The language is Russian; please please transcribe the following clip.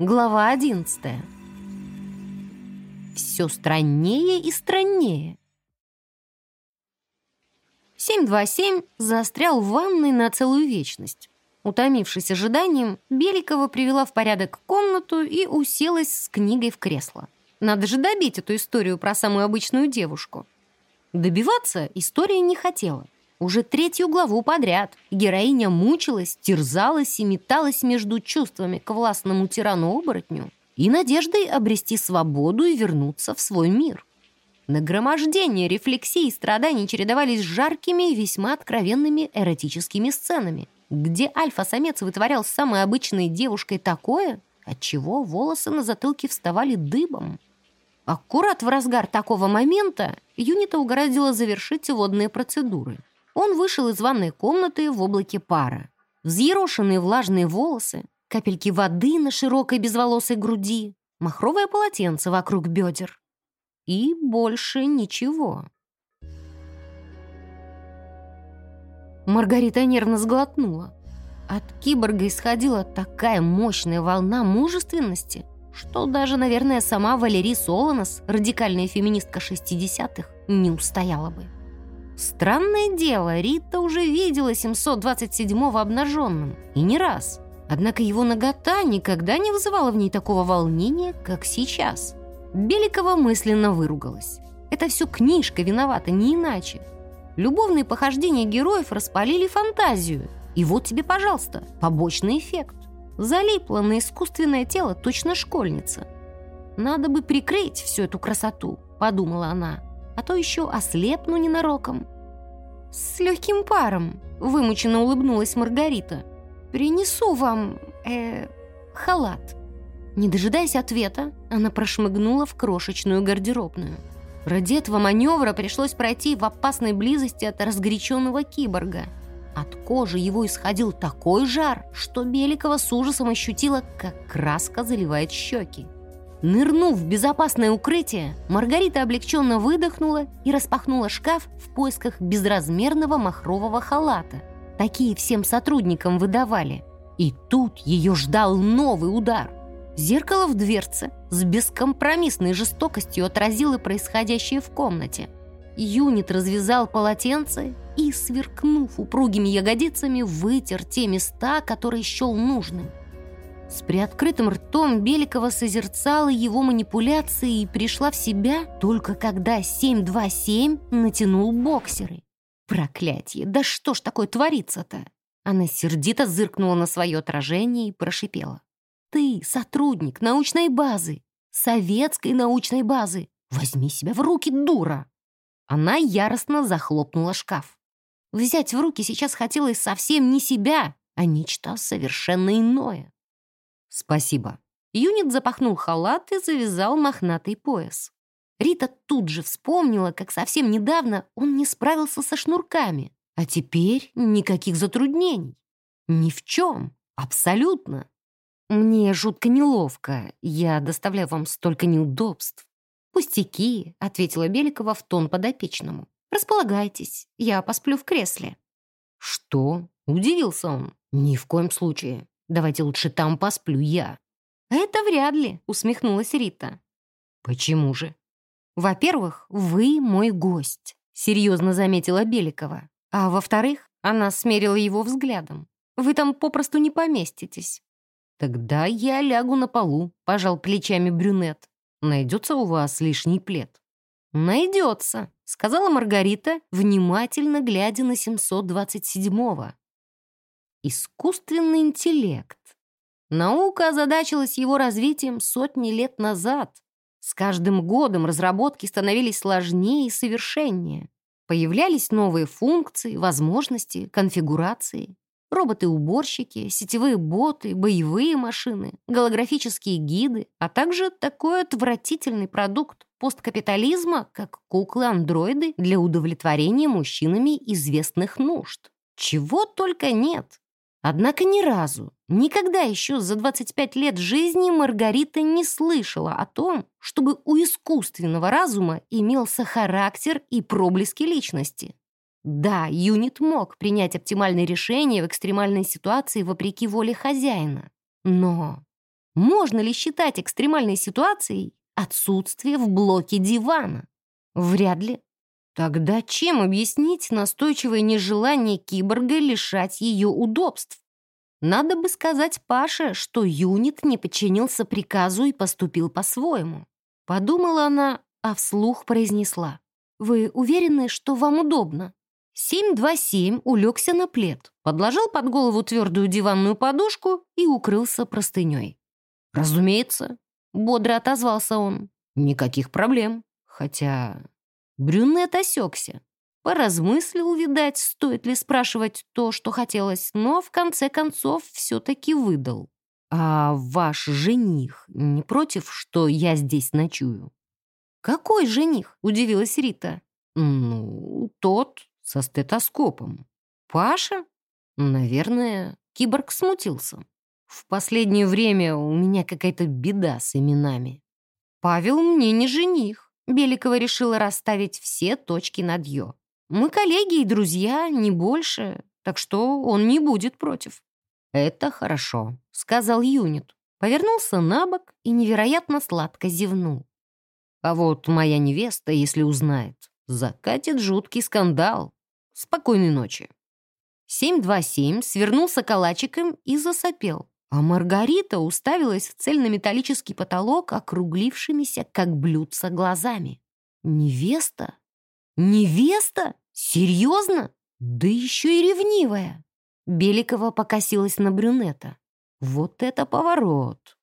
Глава 11. Все страннее и страннее. 727 застрял в ванной на целую вечность. Утомившись ожиданием, Беликова привела в порядок комнату и уселась с книгой в кресло. Надо же добить эту историю про самую обычную девушку. Добиваться история не хотела. Уже третью главу подряд героиня мучилась, терзалась и металась между чувствами к властному тирану-оборотню и надеждой обрести свободу и вернуться в свой мир. Нагромождение рефлексий и страданий чередовались с жаркими и весьма откровенными эротическими сценами, где альфа-самец вытворял с самой обычной девушкой такое, от чего волосы на затылке вставали дыбом. Аккурат в разгар такого момента Юнита угораздило завершить водные процедуры — он вышел из ванной комнаты в облаке пара. Взъерошенные влажные волосы, капельки воды на широкой безволосой груди, махровое полотенце вокруг бедер. И больше ничего. Маргарита нервно сглотнула. От киборга исходила такая мощная волна мужественности, что даже, наверное, сама Валерий Солонос, радикальная феминистка 60-х, не устояла бы. Странное дело, Рита уже видела 727-го обнаженным. И не раз. Однако его нагота никогда не вызывала в ней такого волнения, как сейчас. Беликова мысленно выругалась. Это все книжка виновата, не иначе. Любовные похождения героев распалили фантазию. И вот тебе, пожалуйста, побочный эффект. Залипла на искусственное тело точно школьница. «Надо бы прикрыть всю эту красоту», — подумала она а то еще ослепну ненароком. «С легким паром», — вымученно улыбнулась Маргарита. «Принесу вам, э, халат». Не дожидаясь ответа, она прошмыгнула в крошечную гардеробную. Ради этого маневра пришлось пройти в опасной близости от разгоряченного киборга. От кожи его исходил такой жар, что Беликова с ужасом ощутила, как краска заливает щеки. Нырнув в безопасное укрытие, Маргарита облегченно выдохнула и распахнула шкаф в поисках безразмерного махрового халата. Такие всем сотрудникам выдавали. И тут ее ждал новый удар. Зеркало в дверце с бескомпромиссной жестокостью отразило происходящее в комнате. Юнит развязал полотенце и, сверкнув упругими ягодицами, вытер те места, которые счел нужным. С приоткрытым ртом Беликова созерцала его манипуляции и пришла в себя только когда 727 натянул боксеры. Проклятье, да что ж такое творится-то? Она сердито зыркнула на свое отражение и прошипела. «Ты сотрудник научной базы, советской научной базы. Возьми себя в руки, дура!» Она яростно захлопнула шкаф. Взять в руки сейчас хотелось совсем не себя, а нечто совершенно иное. «Спасибо». Юнит запахнул халат и завязал мохнатый пояс. Рита тут же вспомнила, как совсем недавно он не справился со шнурками, а теперь никаких затруднений. Ни в чем. Абсолютно. Мне жутко неловко. Я доставляю вам столько неудобств. «Пустяки», — ответила Беликова в тон подопечному. «Располагайтесь, я посплю в кресле». «Что?» — удивился он. «Ни в коем случае. Давайте лучше там посплю я». «Это вряд ли», — усмехнулась Рита. «Почему же?» «Во-первых, вы мой гость», — серьезно заметила Беликова. «А во-вторых, она смерила его взглядом. Вы там попросту не поместитесь». «Тогда я лягу на полу», — пожал плечами брюнет. «Найдется у вас лишний плед?» «Найдется», — сказала Маргарита, внимательно глядя на 727-го. Искусственный интеллект. Наука озадачилась его развитием сотни лет назад. С каждым годом разработки становились сложнее и совершеннее. Появлялись новые функции, возможности, конфигурации. Роботы-уборщики, сетевые боты, боевые машины, голографические гиды, а также такой отвратительный продукт посткапитализма, как куклы-андроиды для удовлетворения мужчинами известных нужд. Чего только нет. Однако ни разу, никогда еще за 25 лет жизни Маргарита не слышала о том, чтобы у искусственного разума имелся характер и проблески личности. Да, юнит мог принять оптимальное решение в экстремальной ситуации вопреки воле хозяина. Но Можно ли считать экстремальной ситуацией отсутствие в блоке дивана? Вряд ли. Тогда чем объяснить настойчивое нежелание киборга лишать ее удобств? Надо бы сказать Паше, что юнит не подчинился приказу и поступил по-своему. Подумала она, а вслух произнесла. «Вы уверены, что вам удобно?» 727 улегся на плед, подложил под голову твердую диванную подушку и укрылся простыней. «Разумеется», — бодро отозвался он. «Никаких проблем. Хотя...» Брюнет осекся. Поразмыслил, видать, стоит ли спрашивать то, что хотелось, но в конце концов все-таки выдал. «А ваш жених не против, что я здесь ночую?» «Какой жених?» — удивилась Рита. «Ну, тот со стетоскопом. Паша?» «Наверное, киборг смутился. В последнее время у меня какая-то беда с именами. Павел мне не жених». Беликова решила расставить все точки над «ё». Мы коллеги и друзья, не больше, так что он не будет против». «Это хорошо», — сказал Юнит. Повернулся на бок и невероятно сладко зевнул. «А вот моя невеста, если узнает, закатит жуткий скандал. Спокойной ночи». 727 свернулся калачиком и засопел, а Маргарита уставилась в цельнометаллический потолок округлившимися, как блюдца, глазами. «Невеста? Невеста?» «Серьезно? Да еще и ревнивая!» Беликова покосилась на брюнета. «Вот это поворот!